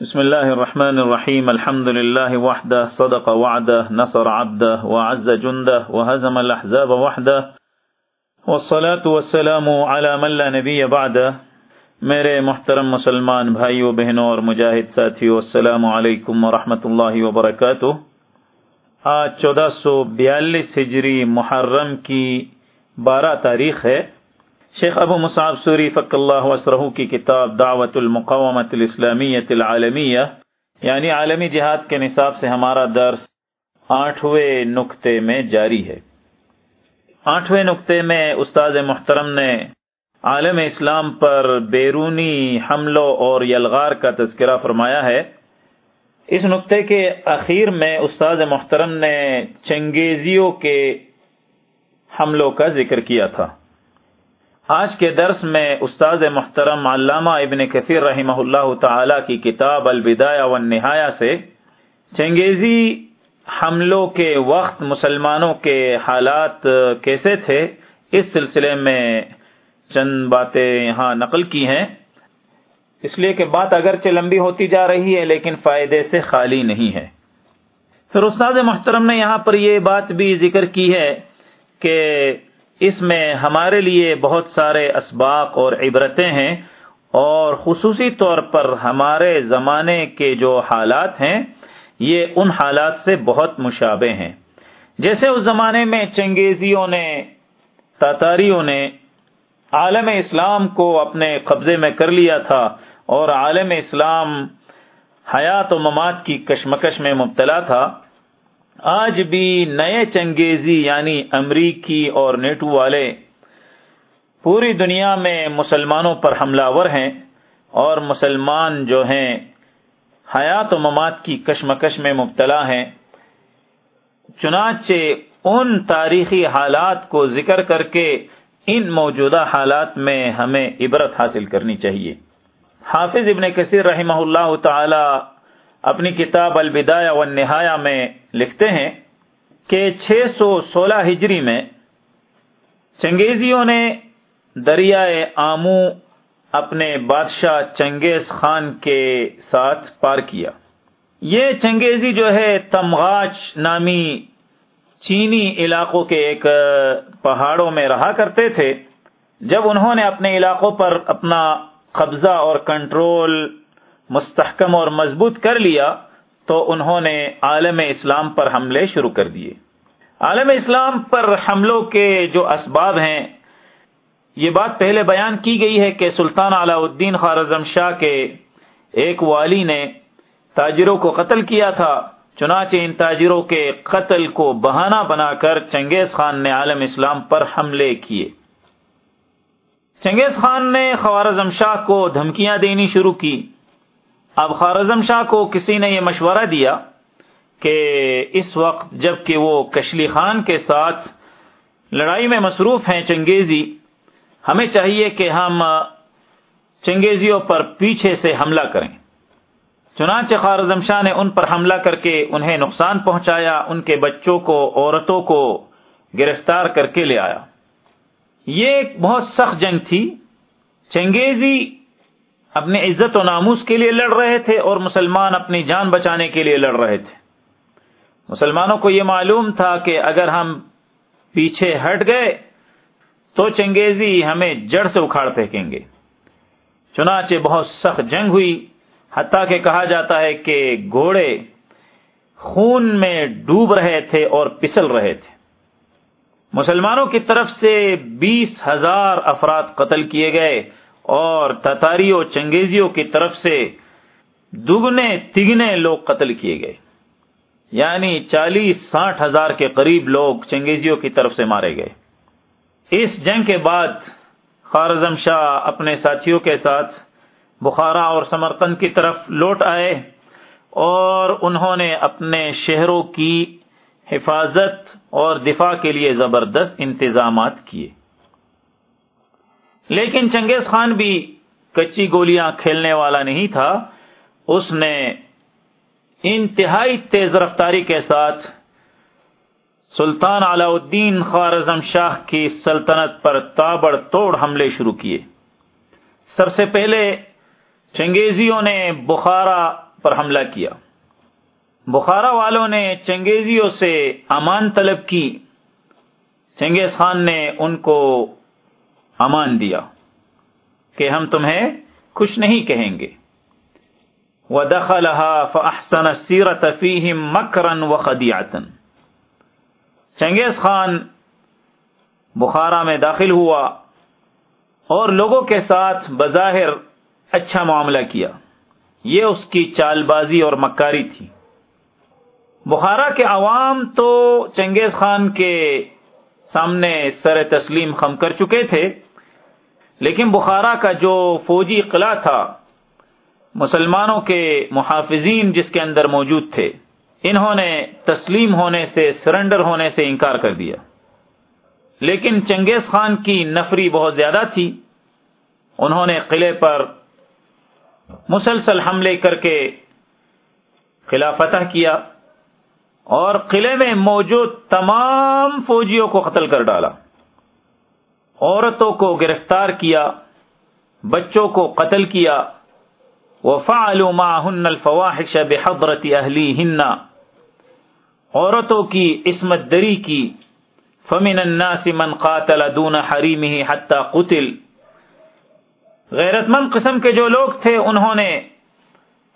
بسم الله الرحمن الرحيم. الحمد لله وحده. صدق وعده. نصر عبده. وعز جنده. وهزم الأحزاب وحده. والصلاة والسلام على من لا نبي بعده. میرے محترم مسلمان بھائیوں بہنوں اور مجاہد ساتھیوں السلام علیکم ورحمۃ اللہ وبرکاتہ. آج چودہ سو بیالیس ہجری محرم کی بارہ تاریخ ہے۔ شیخ ابو مصعب سوری فق اللہ وسرہ کی کتاب دعوت المقامت الاسلامیت العالمیہ یعنی عالمی جہاد کے نصاب سے ہمارا درس آٹھویں نقطے میں جاری ہے۔ آٹھویں نقطے میں استاد محترم نے عالم اسلام پر بیرونی حملوں اور یلغار کا تذکرہ فرمایا ہے۔ اس نقطے کے اخیر میں استاد محترم نے چنگیزیوں کے حملوں کا ذکر کیا تھا۔ آج کے درس میں استاد محترم علامہ ابن کثیر رحمہ اللہ تعالی کی کتاب البدایہ و نہایا سے چنگیزی حملوں کے وقت مسلمانوں کے حالات کیسے تھے، اس سلسلے میں چند باتیں یہاں نقل کی ہیں۔ اس لیے کہ بات اگرچہ لمبی ہوتی جا رہی ہے، لیکن فائدے سے خالی نہیں ہے۔ پھر استاد محترم نے یہاں پر یہ بات بھی ذکر کی ہے کہ اس میں ہمارے لیے بہت سارے اسباق اور عبرتیں ہیں اور خصوصی طور پر ہمارے زمانے کے جو حالات ہیں، یہ ان حالات سے بہت مشابہ ہیں۔ جیسے اس زمانے میں چنگیزیوں نے، تاتاریوں نے عالم اسلام کو اپنے قبضے میں کر لیا تھا اور عالم اسلام حیات و مماد کی کشمکش میں مبتلا تھا۔ آج بھی نئے چنگیزی یعنی امریکی اور نیٹو والے پوری دنیا میں مسلمانوں پر حملہ ور ہیں اور مسلمان جو ہیں حیات و مماد کی کشمکش میں مبتلا ہیں۔ چنانچہ ان تاریخی حالات کو ذکر کر کے ان موجودہ حالات میں ہمیں عبرت حاصل کرنی چاہیے۔ حافظ ابن کثیر رحمہ اللہ تعالی اپنی کتاب البدایہ و نہایا میں لکھتے ہیں کہ چھ سو سولہ ہجری میں چنگیزیوں نے دریائے آمو اپنے بادشاہ چنگیز خان کے ساتھ پار کیا۔ یہ چنگیزی جو ہے، تمغاچ نامی چینی علاقوں کے ایک پہاڑوں میں رہا کرتے تھے۔ جب انہوں نے اپنے علاقوں پر اپنا قبضہ اور کنٹرول مستحکم اور مضبوط کر لیا تو انہوں نے عالم اسلام پر حملے شروع کر دیے۔ عالم اسلام پر حملوں کے جو اسباب ہیں، یہ بات پہلے بیان کی گئی ہے کہ سلطان علاء الدین خارزم شاہ کے ایک والی نے تاجروں کو قتل کیا تھا۔ چنانچہ ان تاجروں کے قتل کو بہانہ بنا کر چنگیز خان نے عالم اسلام پر حملے کیے۔ چنگیز خان نے خوارزم شاہ کو دھمکیاں دینی شروع کی۔ اب خارزم شاہ کو کسی نے یہ مشورہ دیا کہ اس وقت جبکہ وہ کشلی خان کے ساتھ لڑائی میں مصروف ہیں چنگیزی، ہمیں چاہیے کہ ہم چنگیزیوں پر پیچھے سے حملہ کریں۔ چنانچہ خارزم شاہ نے ان پر حملہ کر کے انہیں نقصان پہنچایا، ان کے بچوں کو، عورتوں کو گرفتار کر کے لے آیا۔ یہ ایک بہت سخت جنگ تھی۔ چنگیزی اپنی عزت و ناموس کے لیے لڑ رہے تھے اور مسلمان اپنی جان بچانے کے لیے لڑ رہے تھے۔ مسلمانوں کو یہ معلوم تھا کہ اگر ہم پیچھے ہٹ گئے تو چنگیزی ہمیں جڑ سے اکھاڑ پھینکیں گے۔ چنانچہ بہت سخت جنگ ہوئی، حتیٰ کہ کہا جاتا ہے کہ گھوڑے خون میں ڈوب رہے تھے اور پسل رہے تھے۔ مسلمانوں کی طرف سے بیس ہزار افراد قتل کیے گئے۔ اور تتاریوں چنگیزیوں کی طرف سے دگنے تگنے لوگ قتل کیے گئے۔ یعنی چالیس ساٹھ ہزار کے قریب لوگ چنگیزیوں کی طرف سے مارے گئے۔ اس جنگ کے بعد خارزم شاہ اپنے ساتھیوں کے ساتھ بخارا اور سمرتن کی طرف لوٹ آئے اور انہوں نے اپنے شہروں کی حفاظت اور دفاع کے لیے زبردست انتظامات کیے۔ لیکن چنگیز خان بھی کچی گولیاں کھیلنے والا نہیں تھا۔ اس نے انتہائی تیز رفتاری کے ساتھ سلطان علاء الدین خارزم شاہ کی سلطنت پر تابڑ توڑ حملے شروع کیے۔ سب سے پہلے چنگیزیوں نے بخارا پر حملہ کیا۔ بخارا والوں نے چنگیزیوں سے امان طلب کی۔ چنگیز خان نے ان کو امان دیا کہ ہم تمہیں کچھ نہیں کہیں گے۔ وَدَخَلَهَا فَأَحْسَنَ السِّيرَةَ فِيهِمْ مَكْرًا وَخَدِيعَةً۔ چنگیز خان بخارا میں داخل ہوا اور لوگوں کے ساتھ بظاہر اچھا معاملہ کیا۔ یہ اس کی چال بازی اور مکاری تھی۔ بخارا کے عوام تو چنگیز خان کے سامنے سر تسلیم خم کر چکے تھے۔ لیکن بخارا کا جو فوجی قلعہ تھا، مسلمانوں کے محافظین جس کے اندر موجود تھے، انہوں نے تسلیم ہونے سے، سرنڈر ہونے سے انکار کر دیا۔ لیکن چنگیز خان کی نفری بہت زیادہ تھی۔ انہوں نے قلعے پر مسلسل حملے کر کے قلعہ فتح کیا اور قلعے میں موجود تمام فوجیوں کو قتل کر ڈالا۔ عورتوں کو گرفتار کیا، بچوں کو قتل کیا۔ وفعلوا معهن الفواحش بحضرت اهليهن عورتوں کی عصمت دری کی۔ فمن الناس من قاتل دون حریمه حتى قتل۔ غیرت مند قسم کے جو لوگ تھے، انہوں نے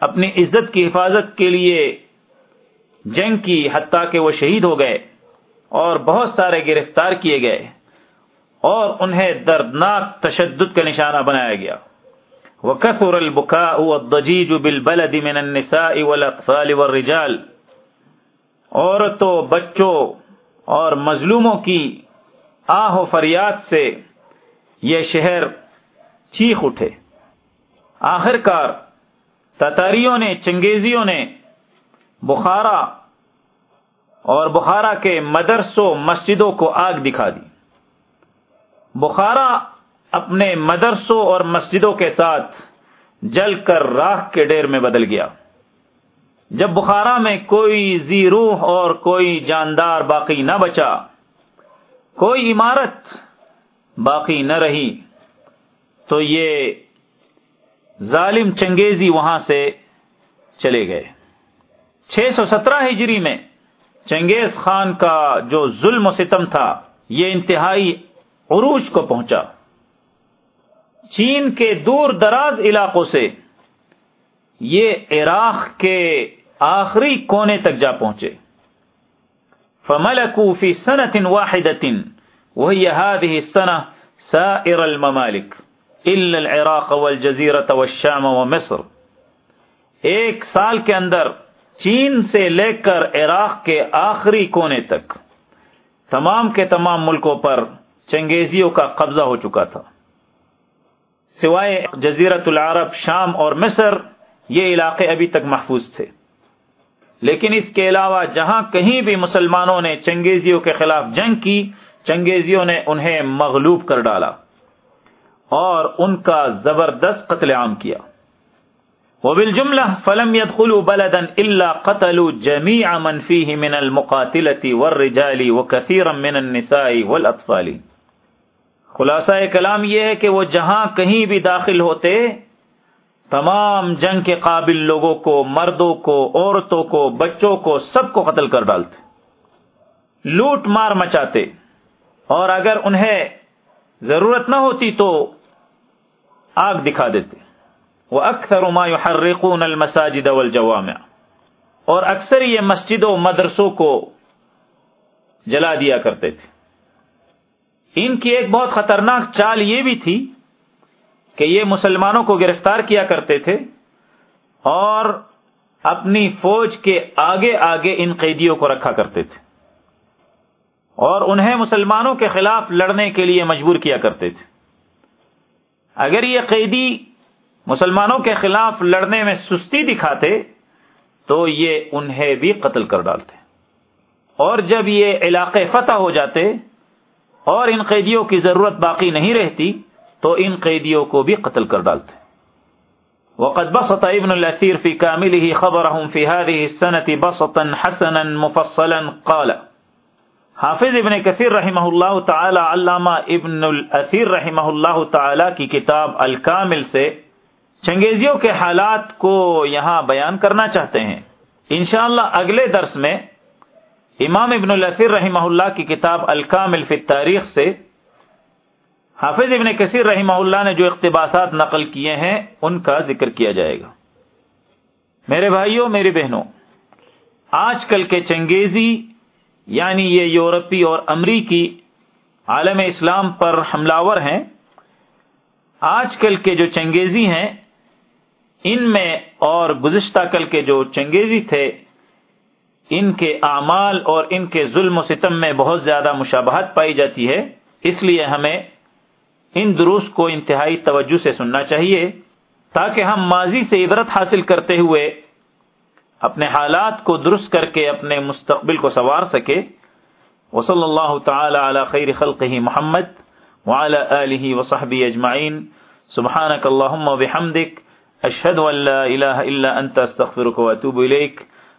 اپنی عزت کی حفاظت کے لیے جنگ کی، حتیٰ کہ وہ شہید ہو گئے اور بہت سارے گرفتار کیے گئے۔ اور انہیں دردناک تشدد کا نشانہ بنایا گیا۔ وكثر البكاء والضجيج بالبلد من النساء والاطفال والرجال۔ عورتوں، بچوں اور مظلوموں کی آہ و فریاد سے یہ شہر چیخ اٹھے۔ آخر کار تتاریوں نے، چنگیزیوں نے بخارا اور بخارا کے مدرسوں، مسجدوں کو آگ دکھا دی۔ بخارا اپنے مدرسوں اور مسجدوں کے ساتھ جل کر راہ کے ڈیر میں بدل گیا۔ جب بخارا میں کوئی زی روح اور کوئی جاندار باقی نہ بچا، کوئی عمارت باقی نہ رہی، تو یہ ظالم چنگیزی وہاں سے چلے گئے۔ چھ سو سترہ ہجری میں چنگیز خان کا جو ظلم و ستم تھا، یہ انتہائی عروج کو پہنچا۔ چین کے دور دراز علاقوں سے یہ عراق کے آخری کونے تک جا پہنچے۔ فملکو فی سنت واحدت وہی هذه السنة سائر الممالک الا العراق والجزیرة والشام ومصر۔ ایک سال کے اندر چین سے لے کر عراق کے آخری کونے تک تمام کے تمام ملکوں پر چنگیزیوں کا قبضہ ہو چکا تھا۔ سوائے جزیرت العرب، شام اور مصر، یہ علاقے ابھی تک محفوظ تھے۔ لیکن اس کے علاوہ جہاں کہیں بھی مسلمانوں نے چنگیزیوں کے خلاف جنگ کی، چنگیزیوں نے انہیں مغلوب کر ڈالا اور ان کا زبردست قتل عام کیا۔ وبالجملہ، فلم يدخلوا بلدا الا قتلوا جميع من فيه من المقاتلة والرجال وكثيرا من النساء والاطفال خلاصہ کلام یہ ہے کہ وہ جہاں کہیں بھی داخل ہوتے، تمام جنگ کے قابل لوگوں کو، مردوں کو، عورتوں کو، بچوں کو، سب کو قتل کر ڈالتے۔ لوٹ مار مچاتے۔ اور اگر انہیں ضرورت نہ ہوتی تو آگ دکھا دیتے۔ وہ اکثر ما يحرقون المساجد والجوامع۔ اور اکثر یہ مسجدوں، مدرسوں کو جلا دیا کرتے تھے۔ ان کی ایک بہت خطرناک چال یہ بھی تھی کہ یہ مسلمانوں کو گرفتار کیا کرتے تھے اور اپنی فوج کے آگے آگے ان قیدیوں کو رکھا کرتے تھے اور انہیں مسلمانوں کے خلاف لڑنے کے لیے مجبور کیا کرتے تھے۔ اگر یہ قیدی مسلمانوں کے خلاف لڑنے میں سستی دکھاتے تو یہ انہیں بھی قتل کر ڈالتے۔ اور جب یہ علاقے فتح ہو جاتے اور ان قیدیوں کی ضرورت باقی نہیں رہتی، تو ان قیدیوں کو بھی قتل کر ڈالتے وقد بسط ابن الاثير في كامله خبرهم في هذه السنة بسطا حسنا مفصلا قال، حافظ ابن کثیر رحمہ اللہ تعالی علامہ ابن الاثیر رحمہ اللہ تعالی کی کتاب الکامل سے چنگیزیوں کے حالات کو یہاں بیان کرنا چاہتے ہیں۔ انشاءاللہ اگلے درس میں امام ابن الفر رحمہ اللہ کی کتاب الکامل فی تاریخ سے حافظ ابن کثیر رحمہ اللہ نے جو اقتباسات نقل کیے ہیں، ان کا ذکر کیا جائے گا۔ میرے بھائیوں، میری بہنوں، آج کل کے چنگیزی یعنی یہ یورپی اور امریکی عالم اسلام پر حملہ ہیں، آج کل کے جو چنگیزی ہیں، ان میں اور گزشتہ کل کے جو چنگیزی تھے ان کے اعمال اور ان کے ظلم و ستم میں بہت زیادہ مشابہت پائی جاتی ہے، اس لیے ہمیں ان دروس کو انتہائی توجہ سے سننا چاہیے، تاکہ ہم ماضی سے عبرت حاصل کرتے ہوئے اپنے حالات کو درست کر کے اپنے مستقبل کو سنوار سکے۔ وصلی اللہ تعالی علی خیر خلقہ محمد وعلی آلہ وصحبہ اجمعین۔ سبحانک اللہم و بحمدک، اشہد ان لا الہ الا انت، استغفرک و اتوب